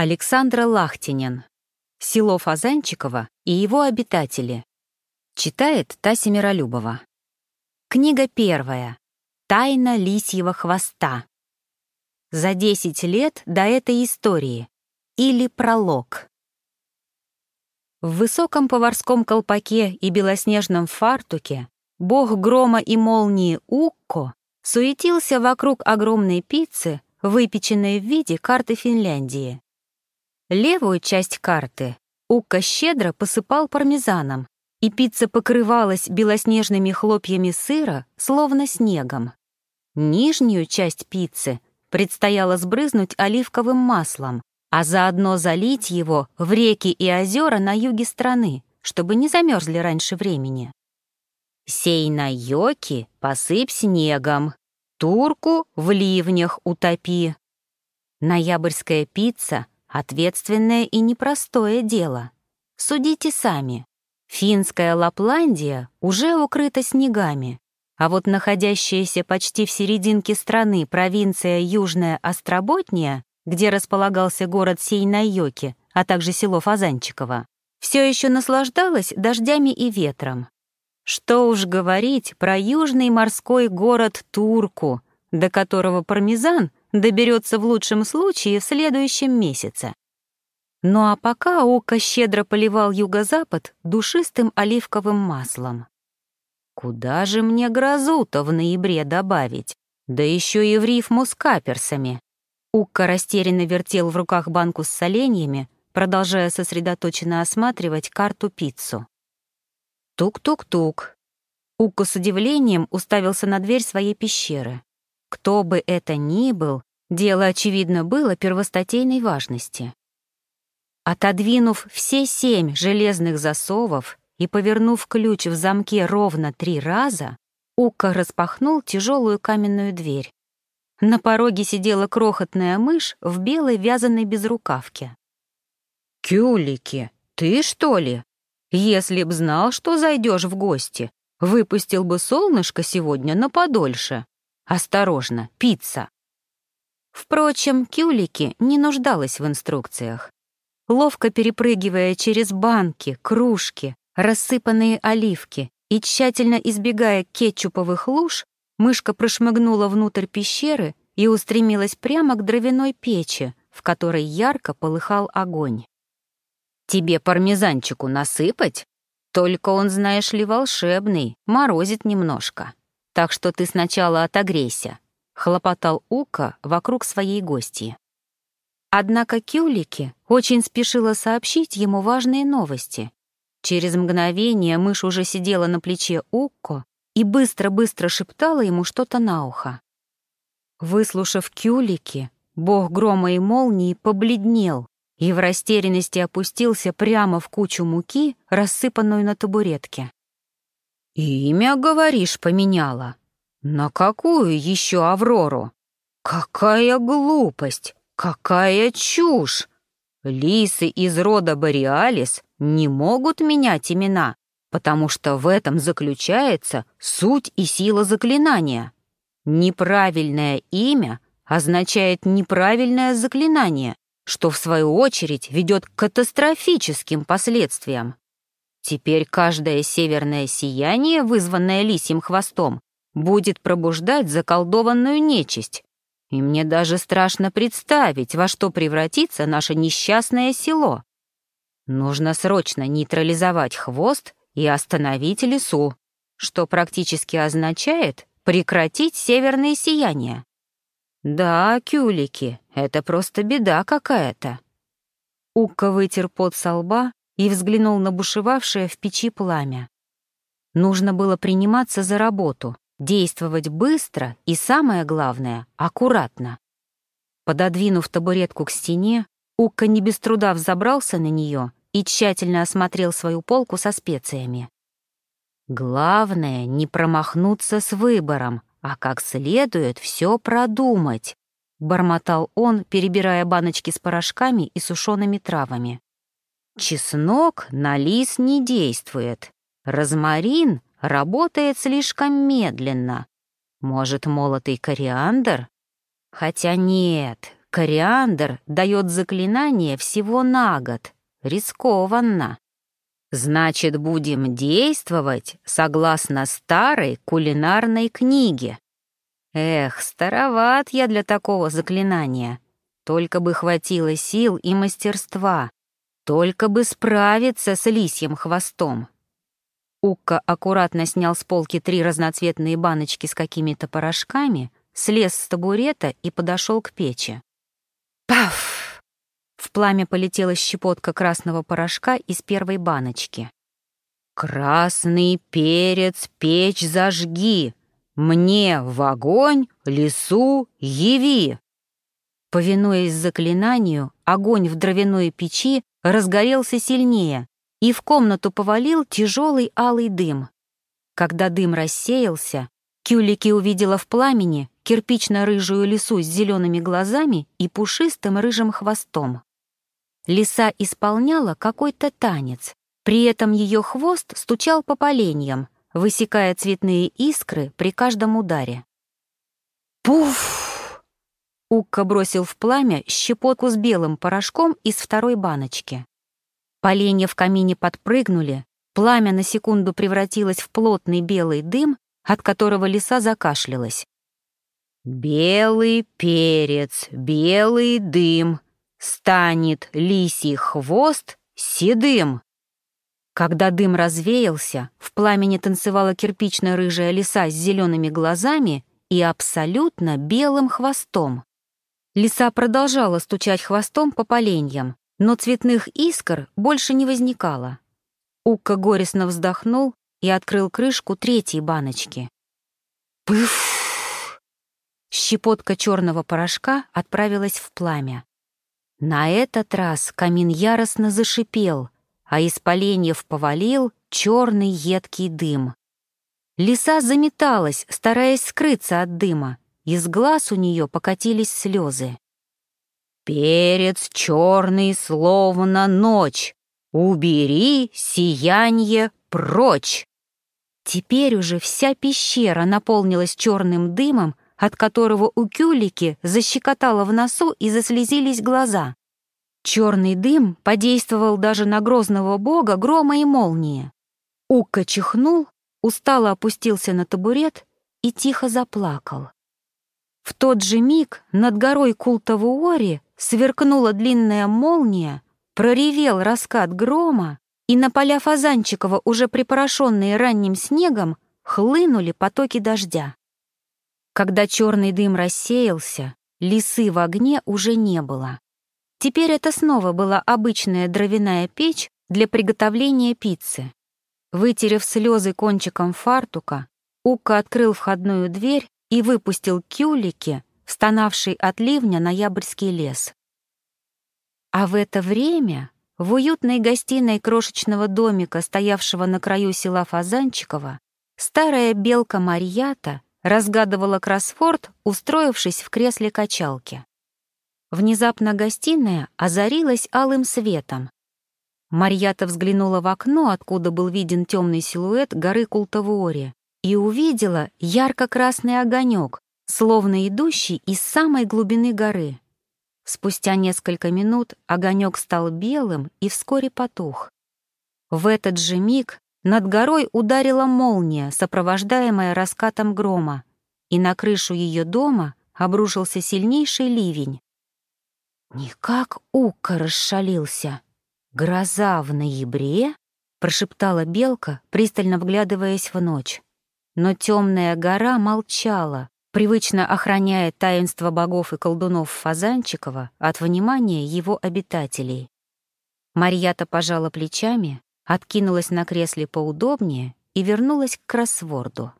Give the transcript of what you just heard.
Александра Лахтинин. Село Фазанчиково и его обитатели. Читает Тася Миролюбова. Книга первая. Тайна лисьего хвоста. За 10 лет до этой истории. Или пролог. В высоком поварском колпаке и белоснежном фартуке бог грома и молнии Укко суетился вокруг огромной пиццы, выпеченной в виде карты Финляндии. Левую часть карты Укка щедро посыпал пармезаном, и пицца покрывалась белоснежными хлопьями сыра, словно снегом. Нижнюю часть пиццы предстояло сбрызнуть оливковым маслом, а заодно залить его в реки и озера на юге страны, чтобы не замерзли раньше времени. «Сей на йоки посыпь снегом, турку в ливнях утопи». Ноябрьская пицца — Ответственное и непростое дело. Судите сами. Финская Лапландия уже укрыта снегами, а вот находящаяся почти в серединке страны провинция Южная Остроботния, где располагался город Сейнайоки, а также село Фазанчиково, все еще наслаждалась дождями и ветром. Что уж говорить про южный морской город Турку, до которого пармезан доберется в лучшем случае в следующем месяце. Ну а пока Ока щедро поливал юго-запад душистым оливковым маслом. Куда же мне грозу-то в ноябре добавить? Да еще и в рифму с каперсами. Укка растерянно вертел в руках банку с соленьями, продолжая сосредоточенно осматривать карту-пиццу. Тук-тук-тук. Укка с удивлением уставился на дверь своей пещеры. Кто бы это ни был, дело, очевидно, было первостатейной важности. Отодвинув все семь железных засовов и повернув ключ в замке ровно три раза, Ука распахнул тяжелую каменную дверь. На пороге сидела крохотная мышь в белой вязаной безрукавке. «Кюлики, ты что ли? Если б знал, что зайдешь в гости, выпустил бы солнышко сегодня на подольше», Осторожно, пицца. Впрочем, Кюлики не нуждалась в инструкциях. Ловко перепрыгивая через банки, кружки, рассыпанные оливки и тщательно избегая кетчуповых луж, мышка прошмыгнула внутрь пещеры и устремилась прямо к дровяной печи, в которой ярко полыхал огонь. «Тебе пармезанчику насыпать? Только он, знаешь ли, волшебный, морозит немножко». Так что ты сначала отогрейся», — хлопотал Ука вокруг своей гости. Однако Кюлики очень спешила сообщить ему важные новости. Через мгновение мышь уже сидела на плече Укко и быстро-быстро шептала ему что-то на ухо. Выслушав Кюлики, бог грома и молнии побледнел и в растерянности опустился прямо в кучу муки, рассыпанную на табуретке. «Имя, говоришь, поменяла? На какую еще Аврору? Какая глупость! Какая чушь! Лисы из рода Бориалис не могут менять имена, потому что в этом заключается суть и сила заклинания. Неправильное имя означает неправильное заклинание, что в свою очередь ведет к катастрофическим последствиям. Теперь каждое северное сияние, вызванное лисьим хвостом, будет пробуждать заколдованную нечисть. И мне даже страшно представить, во что превратится наше несчастное село. Нужно срочно нейтрализовать хвост и остановить лесу, что практически означает прекратить северные сияния. Да, кюлики, это просто беда какая-то. Укка вытер пот со лба и взглянул на бушевавшее в печи пламя. Нужно было приниматься за работу, действовать быстро и, самое главное, аккуратно. Пододвинув табуретку к стене, Укка не без труда взобрался на нее и тщательно осмотрел свою полку со специями. Главное — не промахнуться с выбором, а как следует все продумать, — бормотал он, перебирая баночки с порошками и сушеными травами. Чеснок на лис не действует. Розмарин работает слишком медленно. Может, молотый кориандр? Хотя нет, кориандр дает заклинание всего на год. Рискованно. Значит, будем действовать согласно старой кулинарной книге. Эх, староват я для такого заклинания. Только бы хватило сил и мастерства. Только бы справиться с лисьим хвостом. Укка аккуратно снял с полки три разноцветные баночки с какими-то порошками, слез с табурета и подошел к печи. Паф! В пламя полетела щепотка красного порошка из первой баночки. «Красный перец печь зажги! Мне в огонь лесу яви!» Повинуясь заклинанию, огонь в дровяной печи разгорелся сильнее, и в комнату повалил тяжелый алый дым. Когда дым рассеялся, Кюлики увидела в пламени кирпично-рыжую лису с зелеными глазами и пушистым рыжим хвостом. Лиса исполняла какой-то танец, при этом ее хвост стучал по поленьям, высекая цветные искры при каждом ударе. «Пуф!» Укка бросил в пламя щепотку с белым порошком из второй баночки. Поленья в камине подпрыгнули, пламя на секунду превратилось в плотный белый дым, от которого лиса закашлялась. «Белый перец, белый дым, станет лисий хвост седым». Когда дым развеялся, в пламени танцевала кирпично-рыжая лиса с зелеными глазами и абсолютно белым хвостом. Лиса продолжала стучать хвостом по поленьям, но цветных искр больше не возникало. Укка горестно вздохнул и открыл крышку третьей баночки. Пыф! Щепотка черного порошка отправилась в пламя. На этот раз камин яростно зашипел, а из поленьев повалил черный едкий дым. Лиса заметалась, стараясь скрыться от дыма, из глаз у нее покатились слезы. «Перец черный, словно ночь, убери сиянье прочь!» Теперь уже вся пещера наполнилась черным дымом, от которого у Кюлики защекотало в носу и заслезились глаза. Черный дым подействовал даже на грозного бога грома и молнии. Укка чихнул, устало опустился на табурет и тихо заплакал. В тот же миг над горой Култавуори сверкнула длинная молния, проревел раскат грома, и на поля Фазанчикова, уже припорошенные ранним снегом, хлынули потоки дождя. Когда черный дым рассеялся, лисы в огне уже не было. Теперь это снова была обычная дровяная печь для приготовления пиццы. Вытерев слезы кончиком фартука, Ука открыл входную дверь и выпустил кюлики, стонавший от ливня ноябрьский лес. А в это время в уютной гостиной крошечного домика, стоявшего на краю села Фазанчикова, старая белка Марьята разгадывала кроссфорд, устроившись в кресле качалки. Внезапно гостиная озарилась алым светом. Марьята взглянула в окно, откуда был виден темный силуэт горы Култавуори, и увидела ярко-красный огонек, словно идущий из самой глубины горы. Спустя несколько минут огонек стал белым и вскоре потух. В этот же миг над горой ударила молния, сопровождаемая раскатом грома, и на крышу ее дома обрушился сильнейший ливень. «Никак Ука расшалился. Гроза в ноябре?» — прошептала белка, пристально вглядываясь в ночь. Но темная гора молчала, привычно охраняя таинство богов и колдунов Фазанчикова от внимания его обитателей. Марьята пожала плечами, откинулась на кресле поудобнее и вернулась к кроссворду.